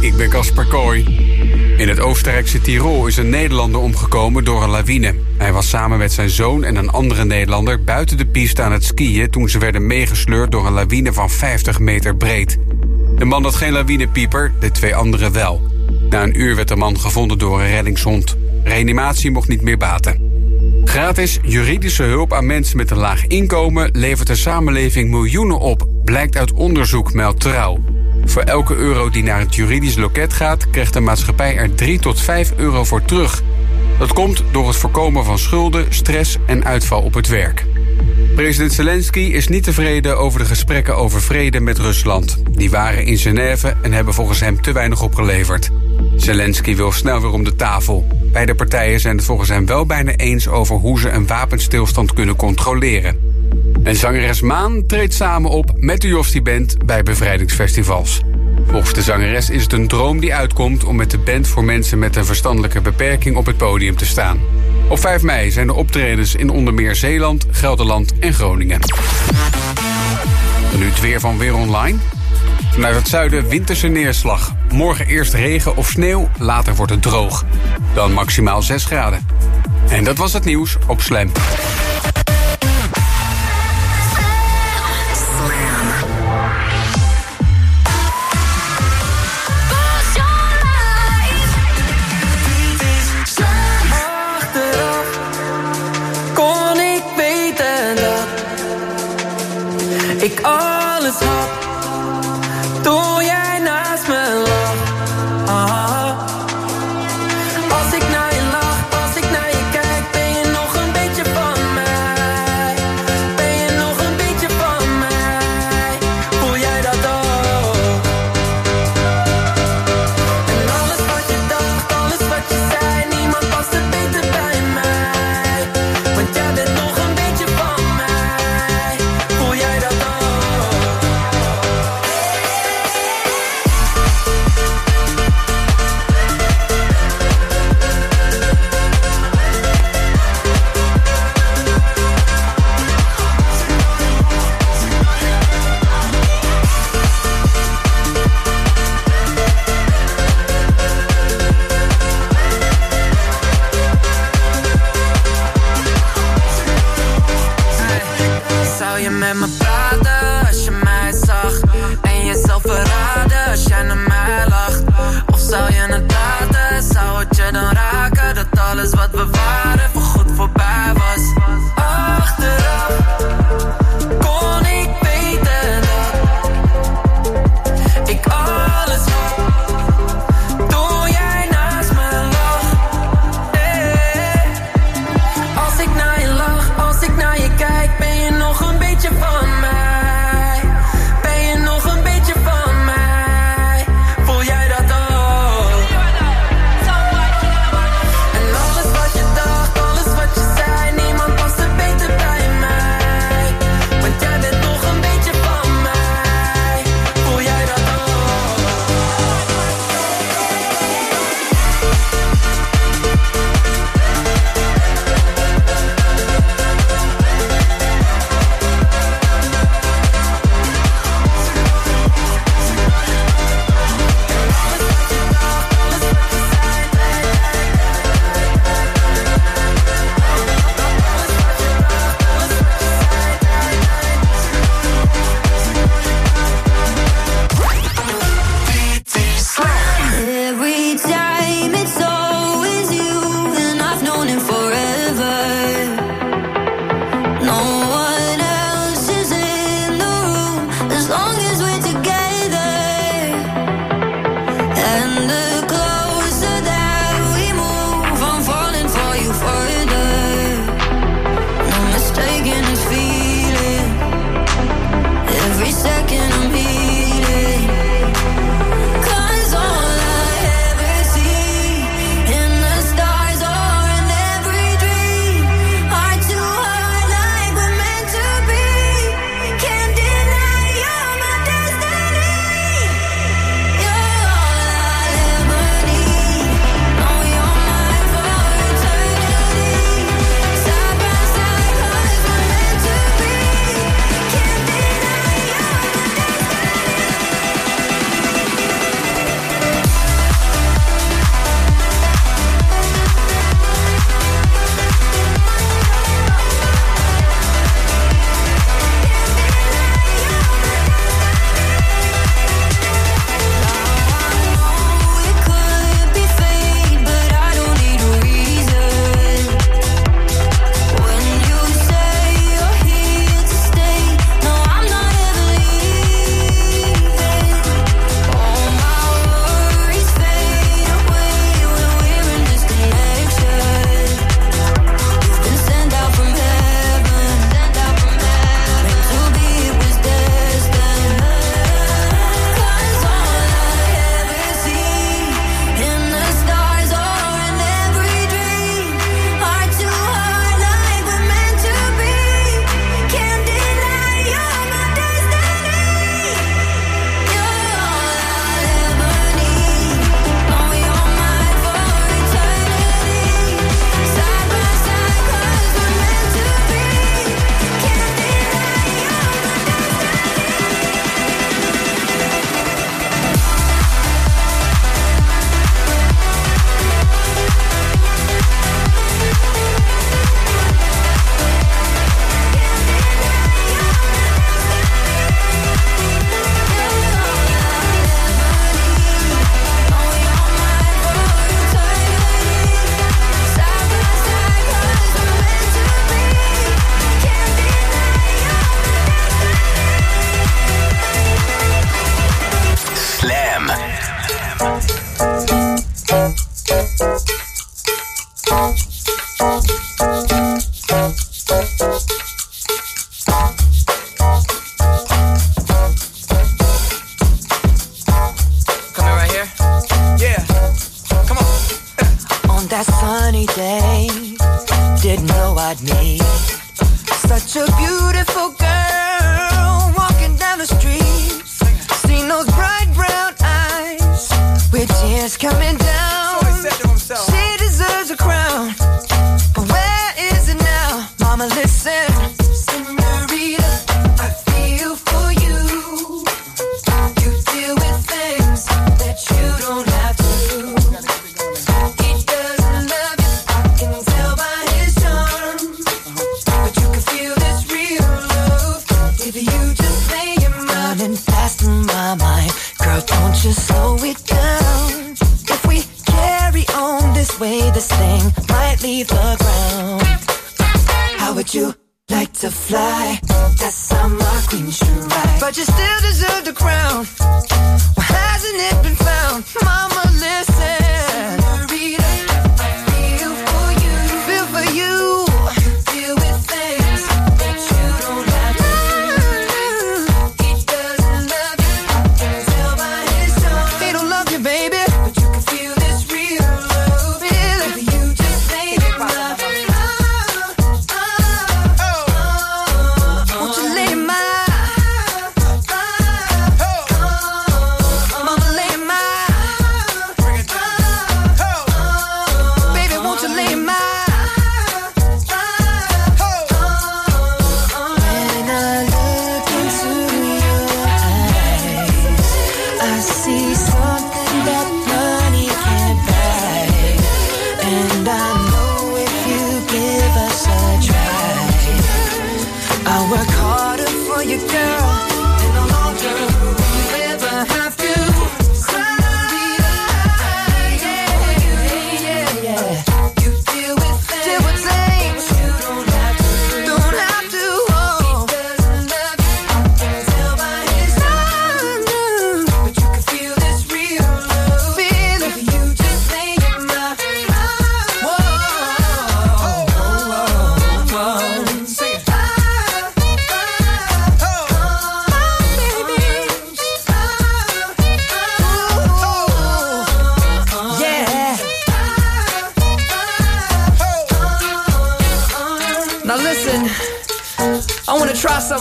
ik ben Casper Kooi. In het Oostenrijkse Tirol is een Nederlander omgekomen door een lawine. Hij was samen met zijn zoon en een andere Nederlander buiten de piste aan het skiën toen ze werden meegesleurd door een lawine van 50 meter breed. De man had geen lawinepieper, de twee anderen wel. Na een uur werd de man gevonden door een reddingshond. Reanimatie mocht niet meer baten. Gratis juridische hulp aan mensen met een laag inkomen levert de samenleving miljoenen op, blijkt uit onderzoek, meldt Trouw. Voor elke euro die naar het juridisch loket gaat, krijgt de maatschappij er 3 tot 5 euro voor terug. Dat komt door het voorkomen van schulden, stress en uitval op het werk. President Zelensky is niet tevreden over de gesprekken over vrede met Rusland. Die waren in Genève en hebben volgens hem te weinig opgeleverd. Zelensky wil snel weer om de tafel. Beide partijen zijn het volgens hem wel bijna eens over hoe ze een wapenstilstand kunnen controleren. En zangeres Maan treedt samen op met de Jostie Band bij bevrijdingsfestivals. Volgens de zangeres is het een droom die uitkomt om met de band voor mensen met een verstandelijke beperking op het podium te staan. Op 5 mei zijn er optredens in onder meer Zeeland, Gelderland en Groningen. En nu het weer van Weer Online. Vanuit het zuiden winterse neerslag. Morgen eerst regen of sneeuw, later wordt het droog. Dan maximaal 6 graden. En dat was het nieuws op Slam.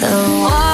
the one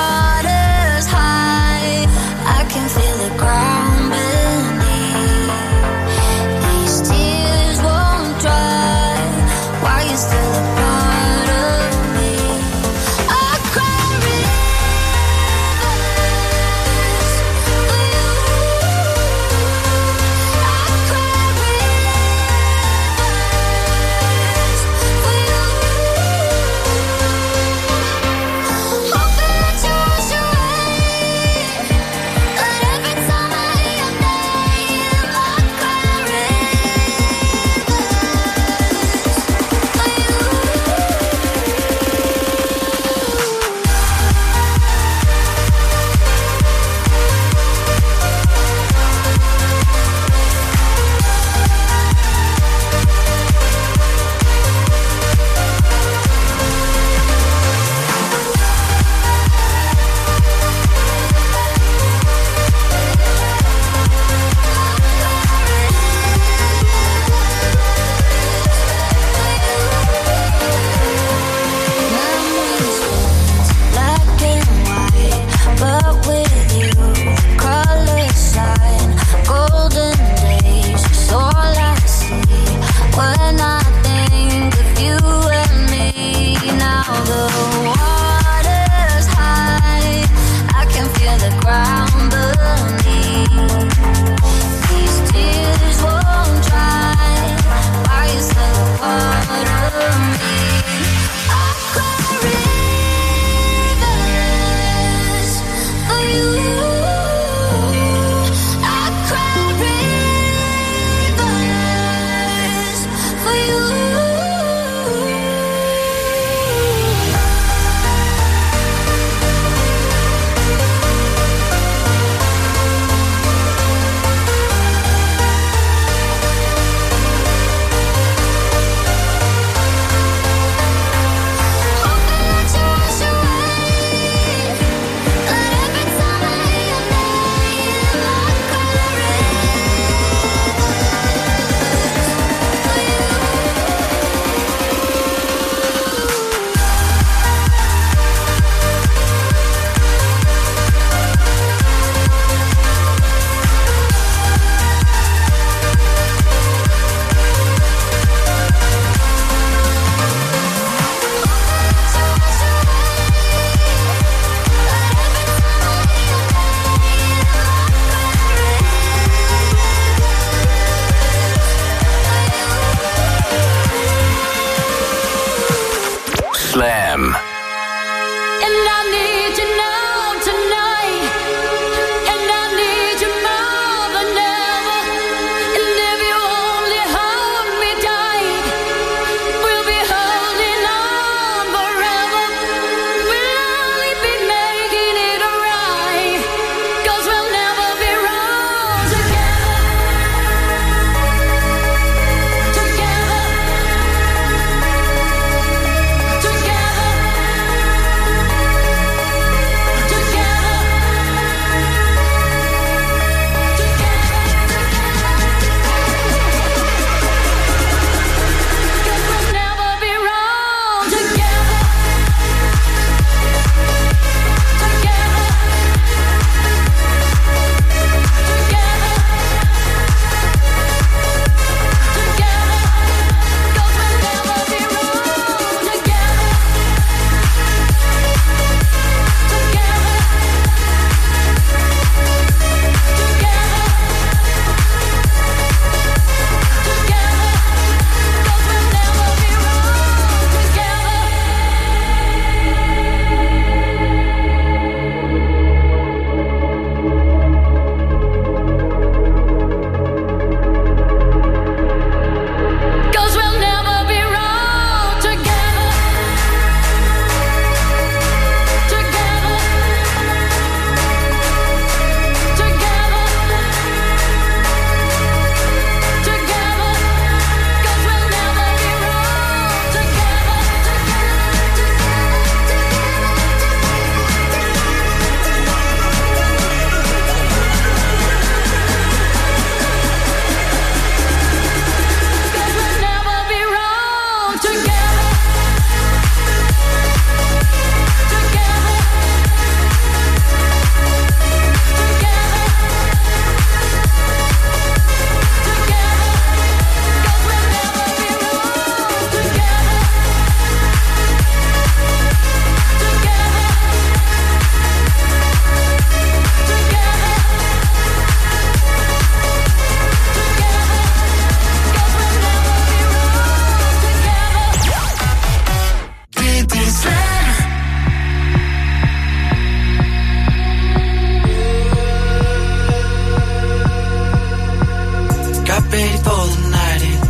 ready for the night in.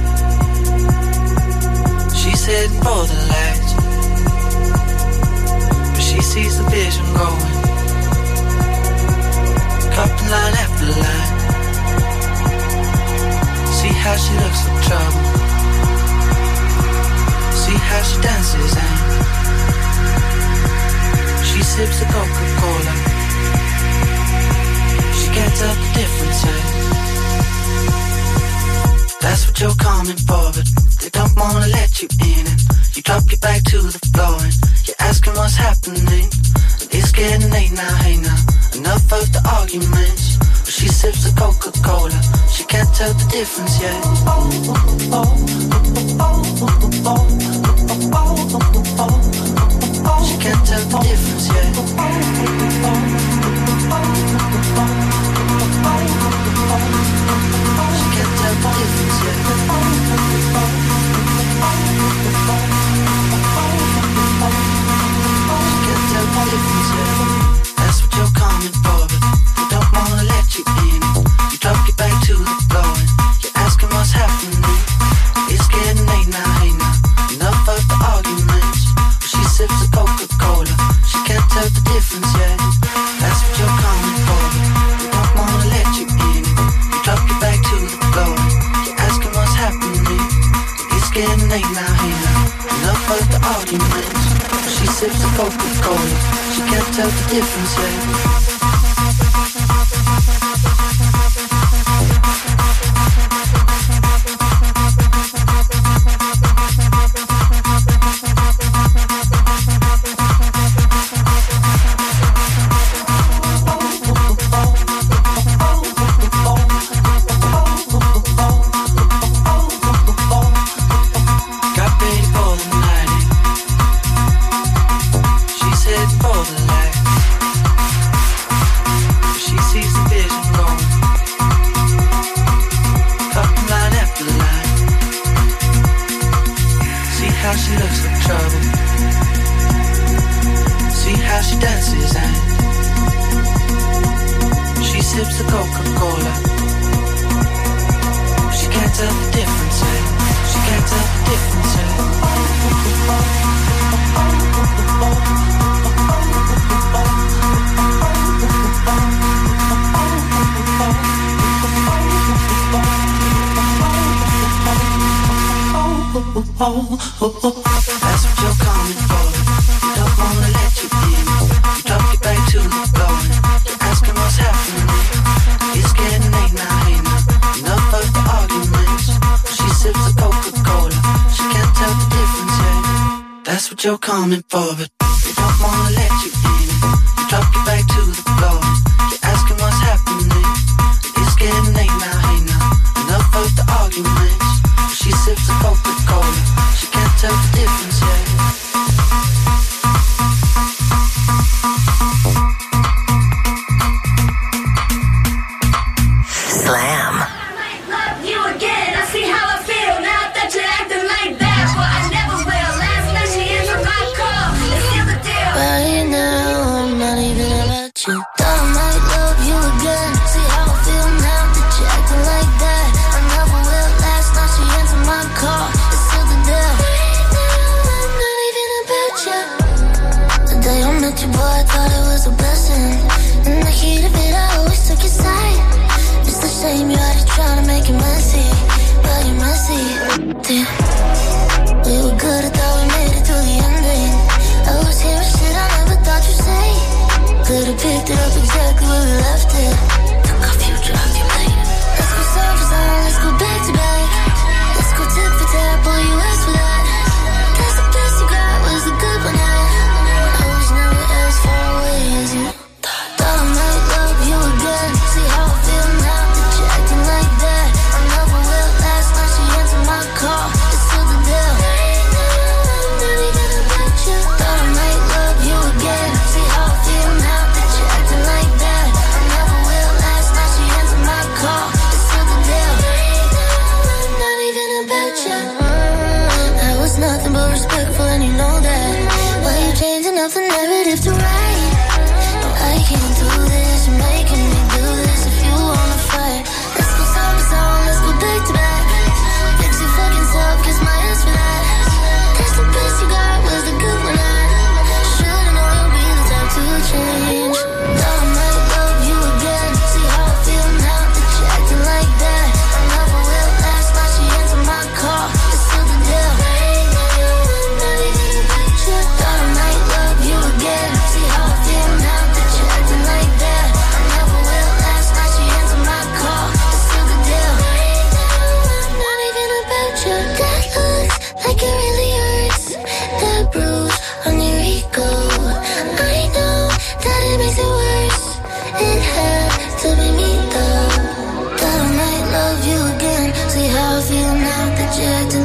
She's heading for the lights, but she sees the vision going. Cupping line after line. See how she looks in trouble. See how she dances and she sips a Coca Cola. She gets up a different time. That's what you're coming for, but they don't wanna let you in it. You drop your back to the floor and you're asking what's happening. It's getting late now, hey now. Enough of the arguments. But she sips the Coca-Cola, she can't tell the difference yet. She can't tell the difference yet. Can't tell the had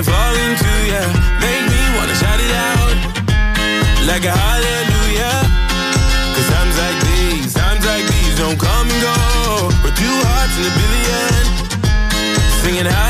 and fall into you. Make me wanna shout it out like a hallelujah. Cause times like these, times like these don't come and go. We're two hearts in a billion, singing high.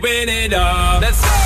Win it all. Let's go.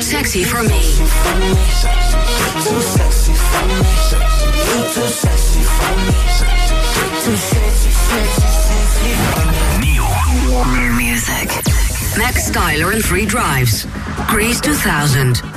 Sexy for me. Too New music. Max Styler and three Drives. Greece 2000.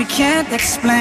We can't explain.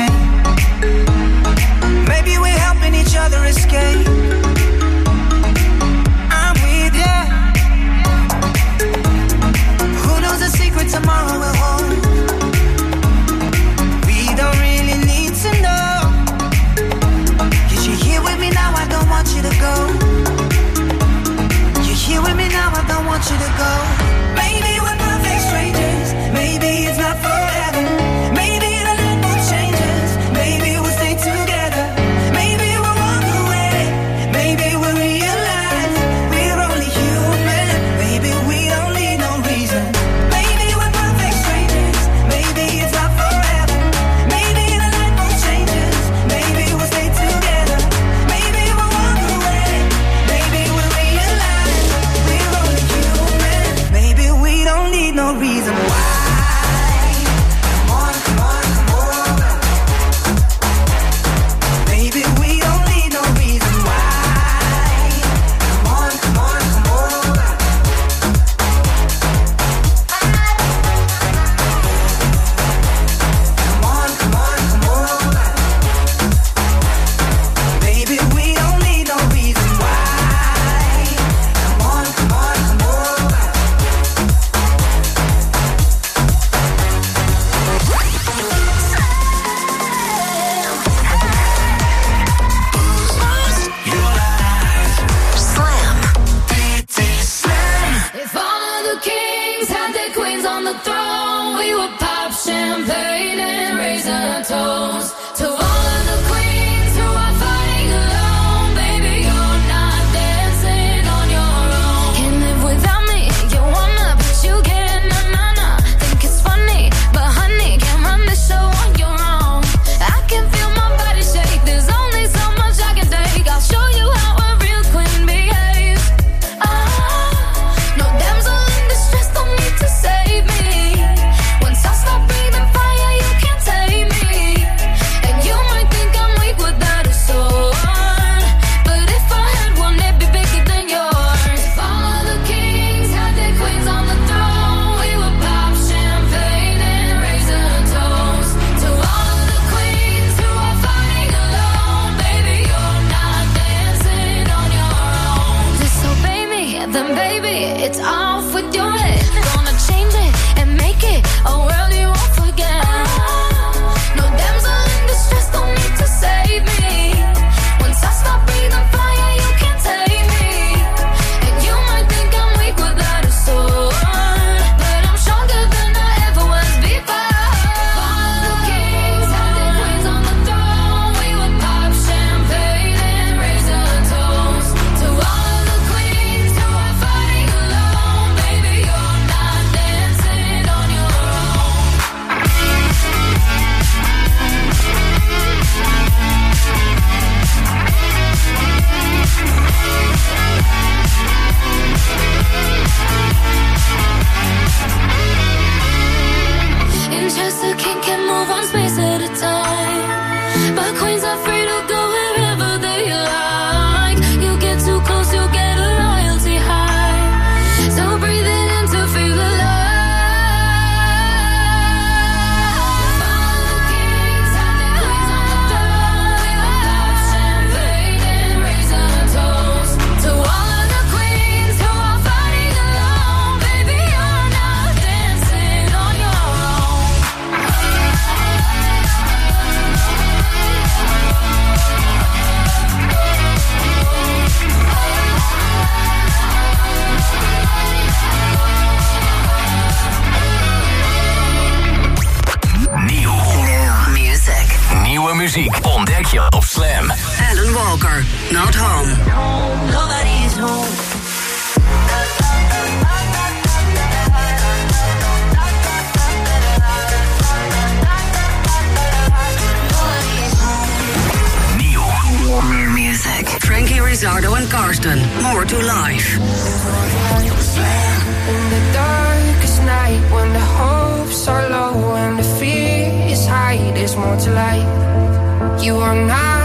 More to life. You are not